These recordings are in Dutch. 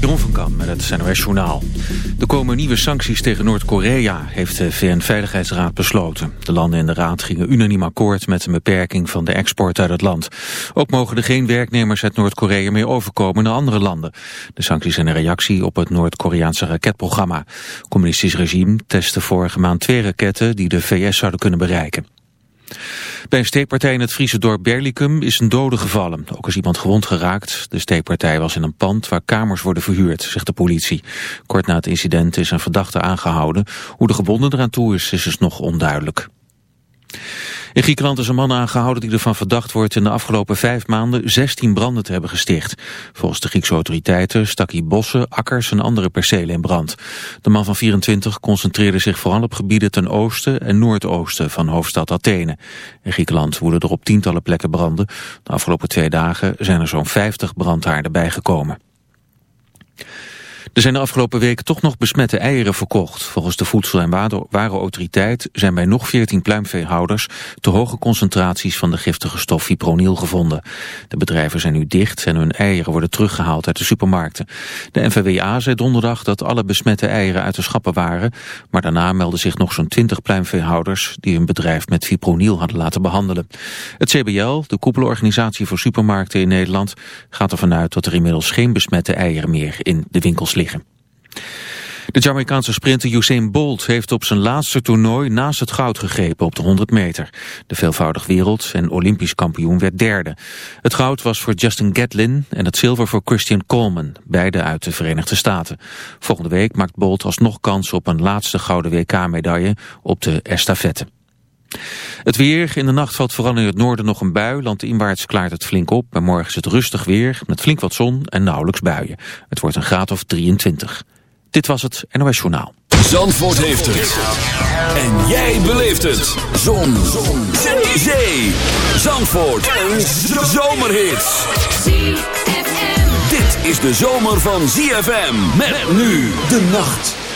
Jeroen van Kam met het NOS Journaal. Er komen nieuwe sancties tegen Noord-Korea, heeft de VN-veiligheidsraad besloten. De landen in de raad gingen unaniem akkoord met een beperking van de export uit het land. Ook mogen er geen werknemers uit Noord-Korea meer overkomen naar andere landen. De sancties zijn een reactie op het Noord-Koreaanse raketprogramma. Het communistisch regime testte vorige maand twee raketten die de VS zouden kunnen bereiken. Bij een steekpartij in het Friese dorp Berlicum is een dode gevallen. Ook is iemand gewond geraakt. De steekpartij was in een pand waar kamers worden verhuurd, zegt de politie. Kort na het incident is een verdachte aangehouden. Hoe de gebonden eraan toe is, is dus nog onduidelijk. In Griekenland is een man aangehouden die ervan verdacht wordt in de afgelopen vijf maanden 16 branden te hebben gesticht. Volgens de Griekse autoriteiten stak hij bossen, akkers en andere percelen in brand. De man van 24 concentreerde zich vooral op gebieden ten oosten en noordoosten van hoofdstad Athene. In Griekenland woeden er op tientallen plekken branden. De afgelopen twee dagen zijn er zo'n 50 brandhaarden bijgekomen. Er zijn de afgelopen weken toch nog besmette eieren verkocht. Volgens de Voedsel- en Warenautoriteit zijn bij nog 14 pluimveehouders te hoge concentraties van de giftige stof fipronil gevonden. De bedrijven zijn nu dicht en hun eieren worden teruggehaald uit de supermarkten. De NVWA zei donderdag dat alle besmette eieren uit de schappen waren, maar daarna melden zich nog zo'n 20 pluimveehouders die hun bedrijf met fipronil hadden laten behandelen. Het CBL, de koepelorganisatie voor supermarkten in Nederland, gaat ervan uit dat er inmiddels geen besmette eieren meer in de winkels liggen. De Jamaicaanse sprinter Usain Bolt heeft op zijn laatste toernooi naast het goud gegrepen op de 100 meter. De veelvoudig wereld- en olympisch kampioen werd derde. Het goud was voor Justin Gatlin en het zilver voor Christian Coleman, beide uit de Verenigde Staten. Volgende week maakt Bolt alsnog kans op een laatste gouden WK-medaille op de estafette. Het weer. In de nacht valt vooral in het noorden nog een bui. Landinwaarts klaart het flink op. En morgen is het rustig weer met flink wat zon en nauwelijks buien. Het wordt een graad of 23. Dit was het NOS Journaal. Zandvoort heeft het. En jij beleeft het. Zon. zon. Zee. Zandvoort. Een zomerhit. Dit is de zomer van ZFM. Met nu de nacht.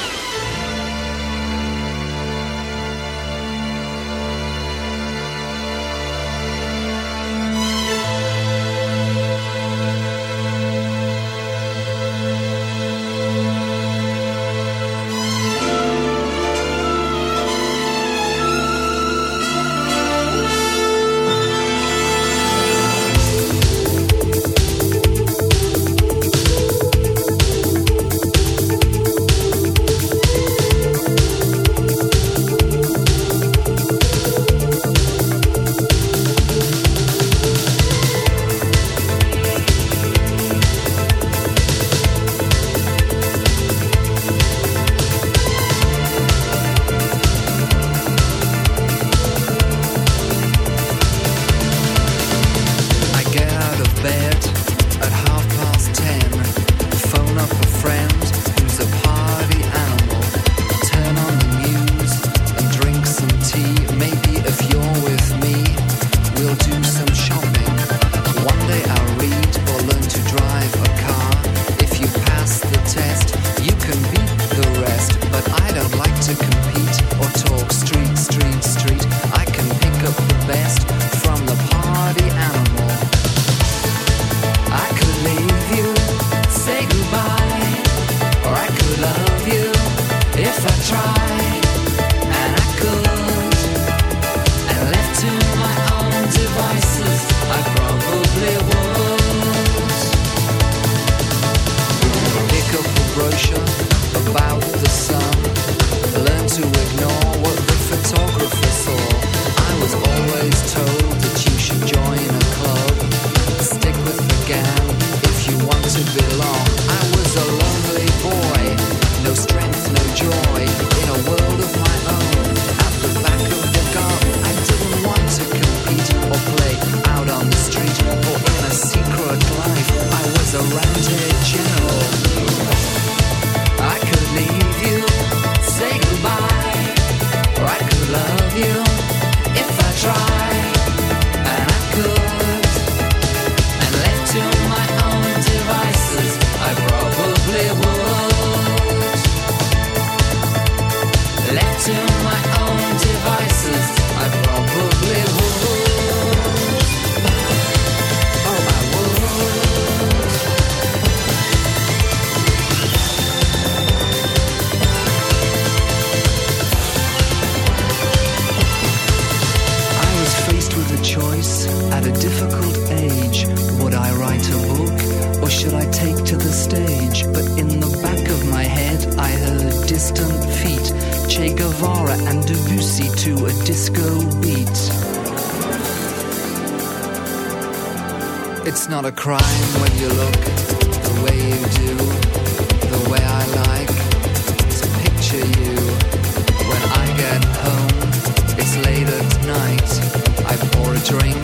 Drink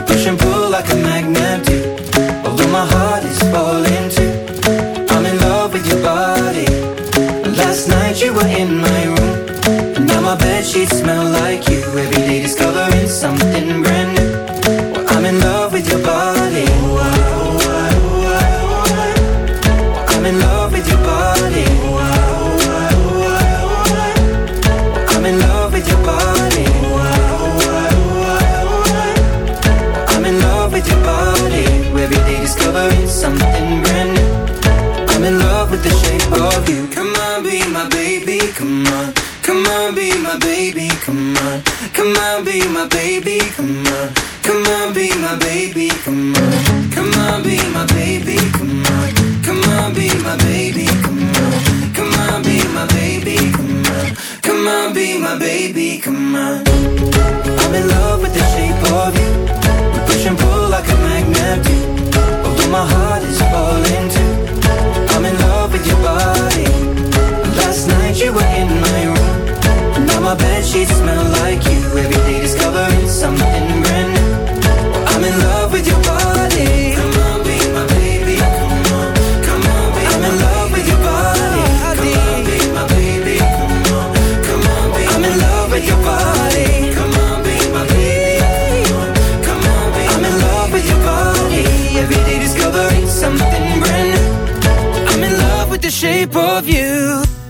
shape of you.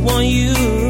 Want you.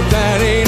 But that ain't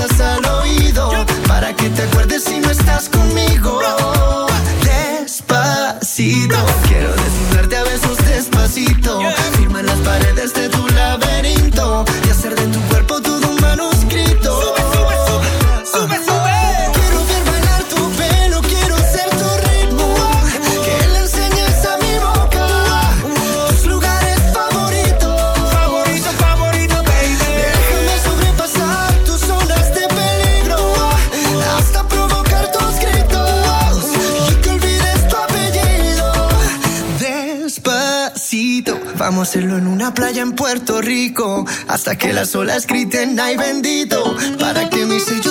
hasta que las olas griten ay bendito para que mi sello